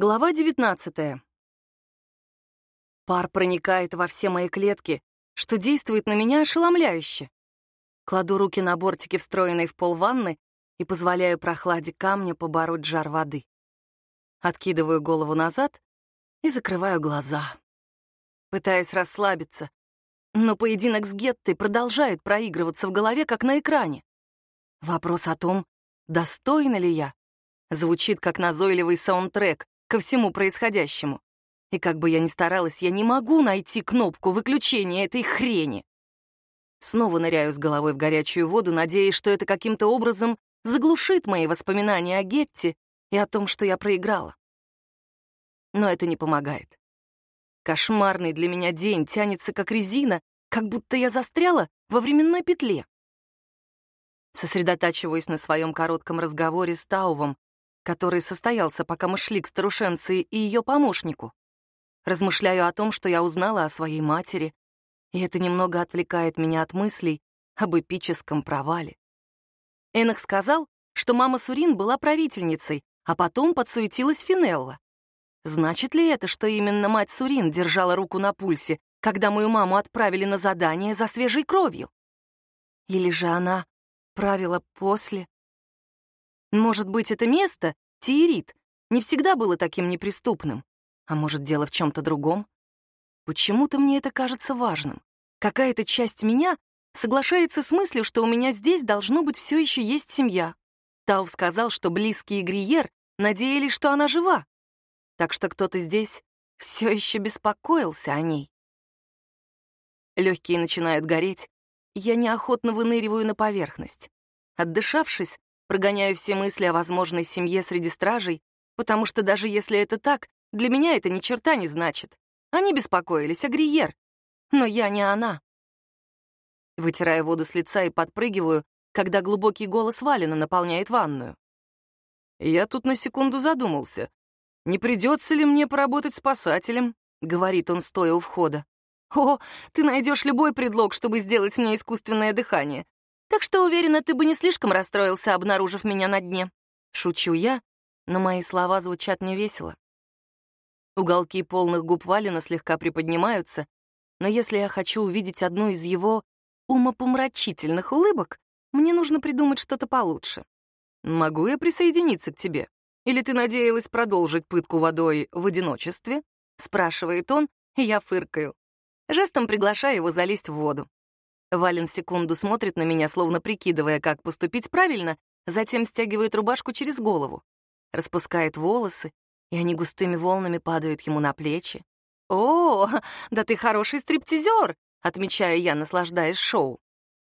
Глава 19. Пар проникает во все мои клетки, что действует на меня ошеломляюще. Кладу руки на бортики, встроенные в пол ванны, и позволяю прохладе камня побороть жар воды. Откидываю голову назад и закрываю глаза. Пытаюсь расслабиться, но поединок с Геттой продолжает проигрываться в голове, как на экране. Вопрос о том, достойна ли я, звучит как назойливый саундтрек, ко всему происходящему. И как бы я ни старалась, я не могу найти кнопку выключения этой хрени. Снова ныряю с головой в горячую воду, надеясь, что это каким-то образом заглушит мои воспоминания о Гетте и о том, что я проиграла. Но это не помогает. Кошмарный для меня день тянется как резина, как будто я застряла во временной петле. Сосредотачиваюсь на своем коротком разговоре с Таувом, который состоялся, пока мы шли к старушенции и ее помощнику. Размышляю о том, что я узнала о своей матери, и это немного отвлекает меня от мыслей об эпическом провале. Энах сказал, что мама Сурин была правительницей, а потом подсуетилась Финелла. Значит ли это, что именно мать Сурин держала руку на пульсе, когда мою маму отправили на задание за свежей кровью? Или же она правила после? Может быть, это место, Тиерит, не всегда было таким неприступным. А может, дело в чем-то другом? Почему-то мне это кажется важным. Какая-то часть меня соглашается с мыслью, что у меня здесь должно быть все еще есть семья. Тауф сказал, что близкие Гриер надеялись, что она жива. Так что кто-то здесь все еще беспокоился о ней. Легкие начинают гореть, я неохотно выныриваю на поверхность. Отдышавшись, Прогоняю все мысли о возможной семье среди стражей, потому что даже если это так, для меня это ни черта не значит. Они беспокоились о Гриер, но я не она. Вытираю воду с лица и подпрыгиваю, когда глубокий голос Валина наполняет ванную. «Я тут на секунду задумался. Не придется ли мне поработать спасателем?» — говорит он, стоя у входа. «О, ты найдешь любой предлог, чтобы сделать мне искусственное дыхание. Так что, уверена, ты бы не слишком расстроился, обнаружив меня на дне. Шучу я, но мои слова звучат невесело. Уголки полных губ Валина слегка приподнимаются, но если я хочу увидеть одну из его умопомрачительных улыбок, мне нужно придумать что-то получше. Могу я присоединиться к тебе? Или ты надеялась продолжить пытку водой в одиночестве? Спрашивает он, и я фыркаю. Жестом приглашаю его залезть в воду. Вален секунду смотрит на меня, словно прикидывая, как поступить правильно, затем стягивает рубашку через голову, распускает волосы, и они густыми волнами падают ему на плечи. «О, да ты хороший стриптизер!» — отмечаю я, наслаждаясь шоу.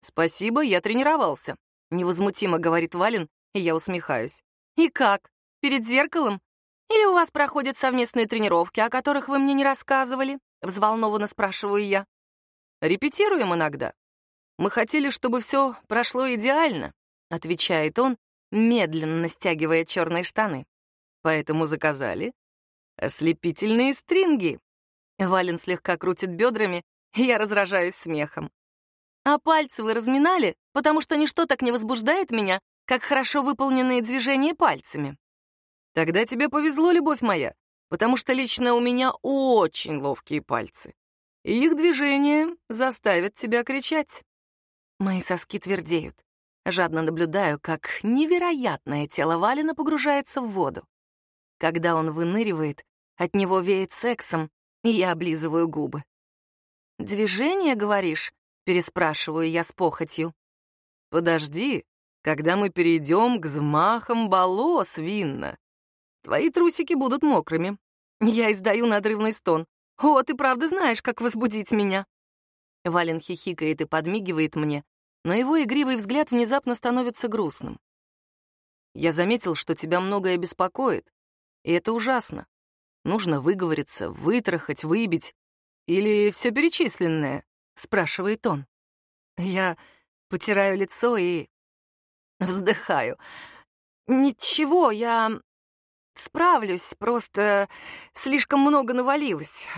«Спасибо, я тренировался», — невозмутимо говорит Вален, и я усмехаюсь. «И как? Перед зеркалом? Или у вас проходят совместные тренировки, о которых вы мне не рассказывали?» — взволнованно спрашиваю я. «Репетируем иногда. Мы хотели, чтобы все прошло идеально», — отвечает он, медленно стягивая черные штаны. «Поэтому заказали ослепительные стринги». Вален слегка крутит бедрами, и я разражаюсь смехом. «А пальцы вы разминали, потому что ничто так не возбуждает меня, как хорошо выполненные движения пальцами». «Тогда тебе повезло, любовь моя, потому что лично у меня очень ловкие пальцы и их движение заставит тебя кричать. Мои соски твердеют. Жадно наблюдаю, как невероятное тело Валина погружается в воду. Когда он выныривает, от него веет сексом, и я облизываю губы. «Движение, говоришь?» — переспрашиваю я с похотью. «Подожди, когда мы перейдем к взмахам болос, Винна. Твои трусики будут мокрыми». Я издаю надрывный стон. «О, ты правда знаешь, как возбудить меня?» Вален хихикает и подмигивает мне, но его игривый взгляд внезапно становится грустным. «Я заметил, что тебя многое беспокоит, и это ужасно. Нужно выговориться, вытрахать, выбить. Или все перечисленное?» — спрашивает он. Я потираю лицо и вздыхаю. «Ничего, я Справлюсь, просто слишком много навалилось.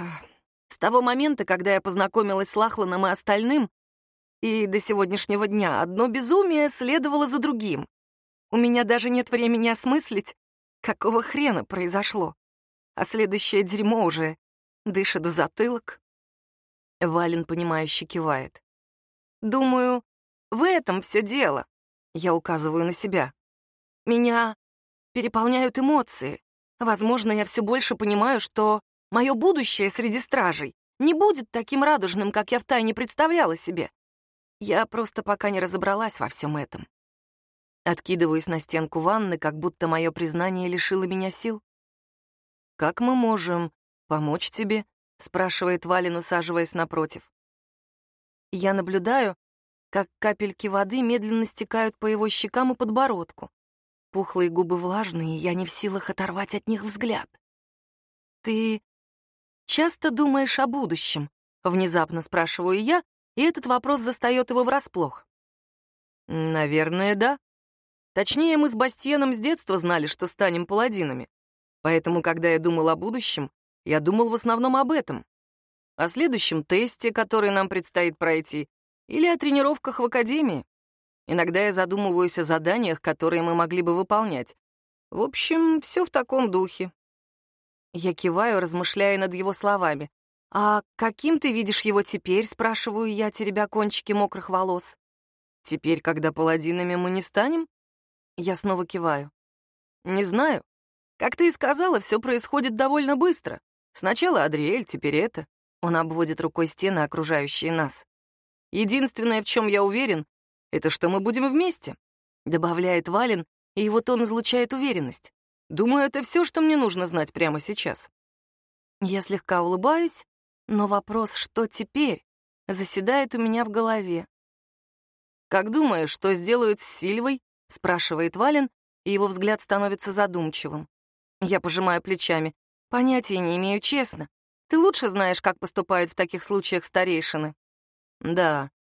Того момента, когда я познакомилась с Лахланом и остальным, и до сегодняшнего дня одно безумие следовало за другим. У меня даже нет времени осмыслить, какого хрена произошло. а следующее дерьмо уже дышит в затылок. Вален, понимающе кивает. «Думаю, в этом все дело», — я указываю на себя. «Меня переполняют эмоции. Возможно, я все больше понимаю, что мое будущее среди стражей не будет таким радужным, как я втайне представляла себе. Я просто пока не разобралась во всем этом. Откидываюсь на стенку ванны, как будто мое признание лишило меня сил. «Как мы можем помочь тебе?» — спрашивает Валин, усаживаясь напротив. Я наблюдаю, как капельки воды медленно стекают по его щекам и подбородку. Пухлые губы влажные, я не в силах оторвать от них взгляд. «Ты часто думаешь о будущем?» — внезапно спрашиваю я, и этот вопрос застаёт его врасплох. «Наверное, да. Точнее, мы с Бастиеном с детства знали, что станем паладинами. Поэтому, когда я думал о будущем, я думал в основном об этом. О следующем тесте, который нам предстоит пройти, или о тренировках в академии. Иногда я задумываюсь о заданиях, которые мы могли бы выполнять. В общем, все в таком духе. Я киваю, размышляя над его словами. «А каким ты видишь его теперь?» — спрашиваю я, теребя кончики мокрых волос. «Теперь, когда паладинами мы не станем?» Я снова киваю. «Не знаю. Как ты и сказала, все происходит довольно быстро. Сначала Адриэль, теперь это». Он обводит рукой стены, окружающие нас. «Единственное, в чем я уверен, это что мы будем вместе», — добавляет Вален, и его тон излучает уверенность. «Думаю, это все, что мне нужно знать прямо сейчас». Я слегка улыбаюсь, но вопрос «что теперь?» заседает у меня в голове. «Как думаешь, что сделают с Сильвой?» — спрашивает Вален, и его взгляд становится задумчивым. Я пожимаю плечами. Понятия не имею, честно. Ты лучше знаешь, как поступают в таких случаях старейшины. Да,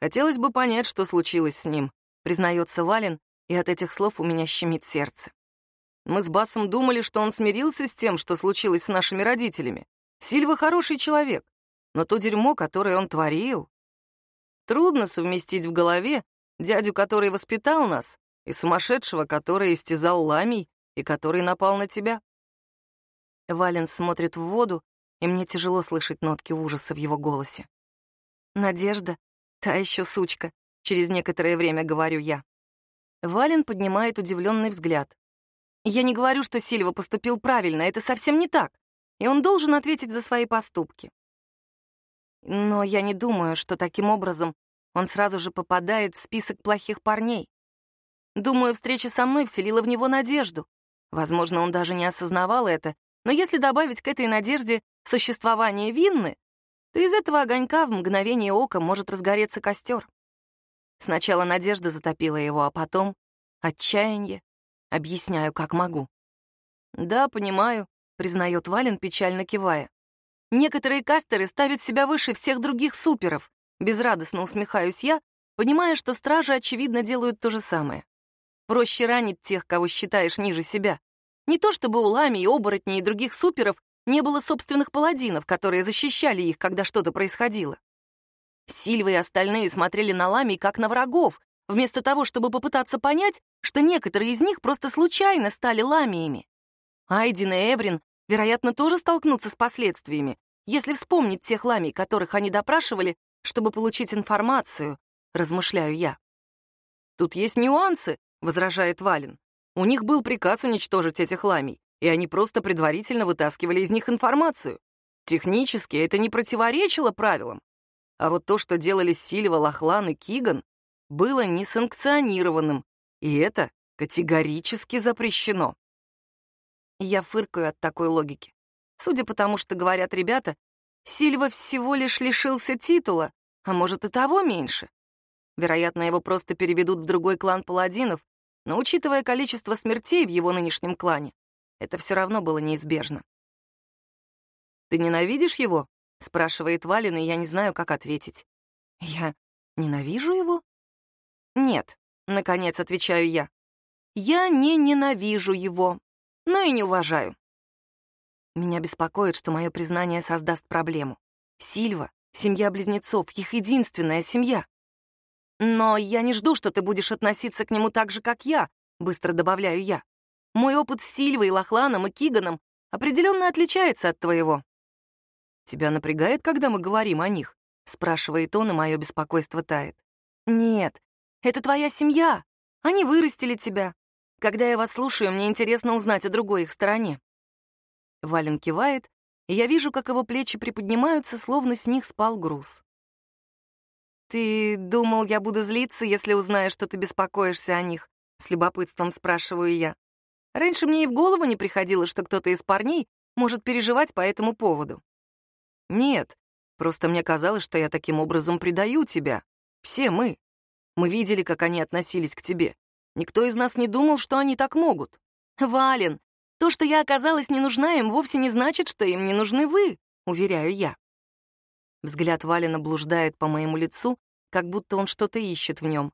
Хотелось бы понять, что случилось с ним, признается Вален, и от этих слов у меня щемит сердце. Мы с Басом думали, что он смирился с тем, что случилось с нашими родителями. Сильва хороший человек, но то дерьмо, которое он творил... Трудно совместить в голове дядю, который воспитал нас, и сумасшедшего, который истязал ламий и который напал на тебя. Вален смотрит в воду, и мне тяжело слышать нотки ужаса в его голосе. Надежда Та еще сучка, через некоторое время говорю я. Вален поднимает удивленный взгляд. Я не говорю, что Сильва поступил правильно, это совсем не так, и он должен ответить за свои поступки. Но я не думаю, что таким образом он сразу же попадает в список плохих парней. Думаю, встреча со мной вселила в него надежду. Возможно, он даже не осознавал это, но если добавить к этой надежде существование Винны, то из этого огонька в мгновение ока может разгореться костер. Сначала надежда затопила его, а потом отчаяние. Объясняю, как могу. «Да, понимаю», — признает Вален, печально кивая. «Некоторые кастеры ставят себя выше всех других суперов», — безрадостно усмехаюсь я, понимая, что стражи, очевидно, делают то же самое. Проще ранить тех, кого считаешь ниже себя. Не то чтобы у Лами и оборотней и других суперов не было собственных паладинов, которые защищали их, когда что-то происходило. Сильва и остальные смотрели на Лами как на врагов, вместо того, чтобы попытаться понять, что некоторые из них просто случайно стали ламиями. Айдин и Эврин, вероятно, тоже столкнутся с последствиями, если вспомнить тех ламий, которых они допрашивали, чтобы получить информацию, размышляю я. «Тут есть нюансы», — возражает Вален. «У них был приказ уничтожить этих ламий и они просто предварительно вытаскивали из них информацию. Технически это не противоречило правилам. А вот то, что делали Сильва, Лохлан и Киган, было несанкционированным, и это категорически запрещено. Я фыркаю от такой логики. Судя по тому, что говорят ребята, Сильва всего лишь лишился титула, а может и того меньше. Вероятно, его просто переведут в другой клан паладинов, но учитывая количество смертей в его нынешнем клане, это все равно было неизбежно. «Ты ненавидишь его?» — спрашивает Валин, и я не знаю, как ответить. «Я ненавижу его?» «Нет», — наконец отвечаю я. «Я не ненавижу его, но и не уважаю». Меня беспокоит, что мое признание создаст проблему. Сильва — семья близнецов, их единственная семья. «Но я не жду, что ты будешь относиться к нему так же, как я», — быстро добавляю я. Мой опыт с Сильвой, Лохланом и Киганом определенно отличается от твоего. Тебя напрягает, когда мы говорим о них? спрашивает он, и мое беспокойство тает. Нет, это твоя семья. Они вырастили тебя. Когда я вас слушаю, мне интересно узнать о другой их стороне. Вален кивает, и я вижу, как его плечи приподнимаются, словно с них спал груз. «Ты думал, я буду злиться, если узнаю, что ты беспокоишься о них?» — с любопытством спрашиваю я. Раньше мне и в голову не приходило, что кто-то из парней может переживать по этому поводу. «Нет, просто мне казалось, что я таким образом предаю тебя. Все мы. Мы видели, как они относились к тебе. Никто из нас не думал, что они так могут. Вален, то, что я оказалась не нужна им, вовсе не значит, что им не нужны вы, уверяю я. Взгляд Валина блуждает по моему лицу, как будто он что-то ищет в нем.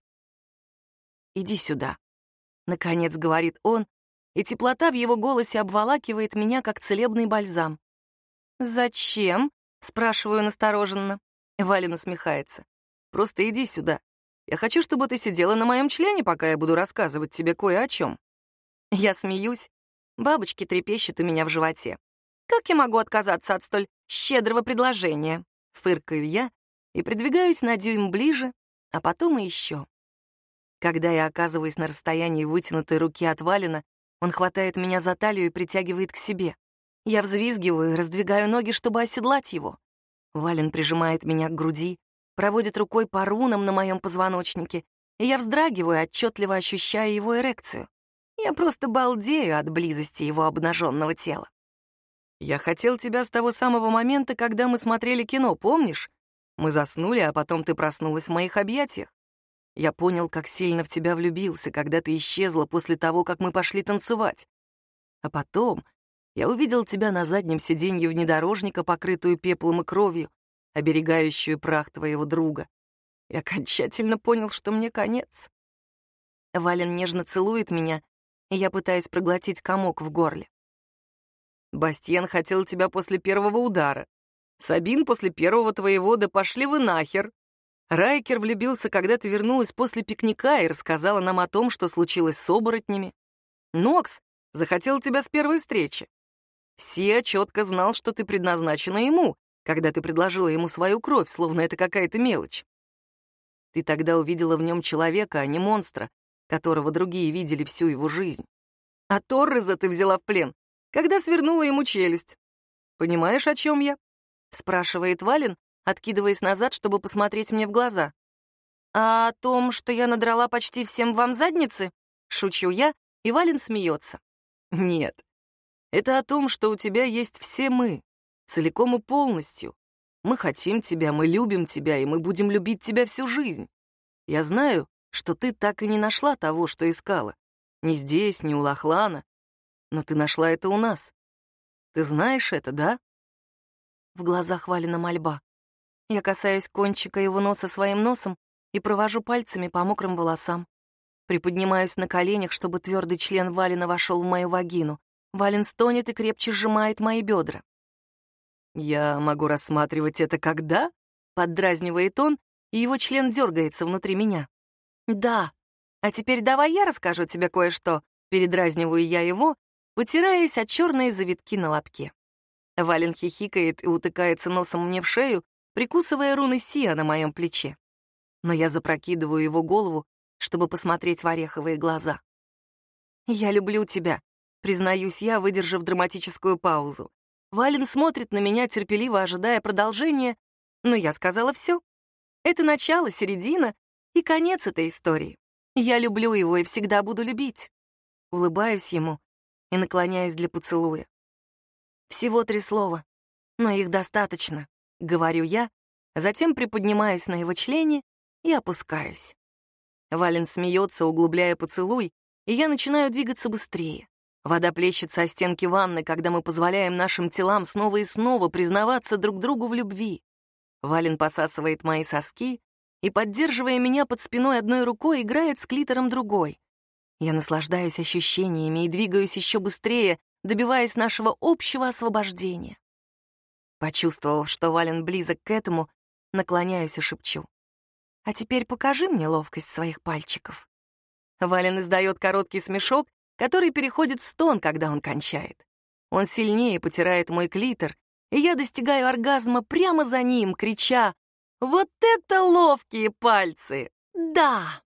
«Иди сюда», — наконец говорит он, и теплота в его голосе обволакивает меня, как целебный бальзам. «Зачем?» — спрашиваю настороженно. Валин усмехается. «Просто иди сюда. Я хочу, чтобы ты сидела на моем члене, пока я буду рассказывать тебе кое о чем». Я смеюсь. Бабочки трепещут у меня в животе. Как я могу отказаться от столь щедрого предложения? Фыркаю я и придвигаюсь на дюйм ближе, а потом и еще. Когда я оказываюсь на расстоянии вытянутой руки от Валина, он хватает меня за талию и притягивает к себе. Я взвизгиваю раздвигаю ноги, чтобы оседлать его. Вален прижимает меня к груди, проводит рукой по рунам на моем позвоночнике, и я вздрагиваю, отчетливо ощущая его эрекцию. Я просто балдею от близости его обнаженного тела. Я хотел тебя с того самого момента, когда мы смотрели кино, помнишь? Мы заснули, а потом ты проснулась в моих объятиях. Я понял, как сильно в тебя влюбился, когда ты исчезла после того, как мы пошли танцевать. А потом я увидел тебя на заднем сиденье внедорожника, покрытую пеплом и кровью, оберегающую прах твоего друга. И окончательно понял, что мне конец. Вален нежно целует меня, и я пытаюсь проглотить комок в горле. Бастьен хотел тебя после первого удара. Сабин после первого твоего, да пошли вы нахер. Райкер влюбился, когда ты вернулась после пикника и рассказала нам о том, что случилось с оборотнями. Нокс захотел тебя с первой встречи. Сия четко знал, что ты предназначена ему, когда ты предложила ему свою кровь, словно это какая-то мелочь. Ты тогда увидела в нем человека, а не монстра, которого другие видели всю его жизнь. А Торреза ты взяла в плен, когда свернула ему челюсть. Понимаешь, о чем я? Спрашивает Вален, откидываясь назад, чтобы посмотреть мне в глаза. А о том, что я надрала почти всем вам задницы? Шучу я, и Вален смеется. Нет. Это о том, что у тебя есть все мы, целиком и полностью. Мы хотим тебя, мы любим тебя, и мы будем любить тебя всю жизнь. Я знаю, что ты так и не нашла того, что искала. Ни здесь, ни у Лохлана но ты нашла это у нас. Ты знаешь это, да?» В глазах Валина мольба. Я касаюсь кончика его носа своим носом и провожу пальцами по мокрым волосам. Приподнимаюсь на коленях, чтобы твердый член Валина вошел в мою вагину. Валин стонет и крепче сжимает мои бедра. «Я могу рассматривать это когда?» — поддразнивает он, и его член дергается внутри меня. «Да. А теперь давай я расскажу тебе кое-что», — передразниваю я его, потираясь от черные завитки на лобке. Вален хихикает и утыкается носом мне в шею, прикусывая руны Сия на моем плече. Но я запрокидываю его голову, чтобы посмотреть в ореховые глаза. «Я люблю тебя», — признаюсь я, выдержав драматическую паузу. Вален смотрит на меня, терпеливо ожидая продолжения, но я сказала все. Это начало, середина и конец этой истории. Я люблю его и всегда буду любить. Улыбаюсь ему, и наклоняюсь для поцелуя. Всего три слова, но их достаточно, говорю я, затем приподнимаюсь на его члене и опускаюсь. Вален смеется, углубляя поцелуй, и я начинаю двигаться быстрее. Вода плещется о стенки ванны, когда мы позволяем нашим телам снова и снова признаваться друг другу в любви. Вален посасывает мои соски и, поддерживая меня под спиной одной рукой, играет с клитором другой. Я наслаждаюсь ощущениями и двигаюсь еще быстрее, добиваясь нашего общего освобождения. Почувствовав, что Вален близок к этому, наклоняюсь и шепчу. «А теперь покажи мне ловкость своих пальчиков». Вален издает короткий смешок, который переходит в стон, когда он кончает. Он сильнее потирает мой клитор, и я достигаю оргазма прямо за ним, крича «Вот это ловкие пальцы! Да!»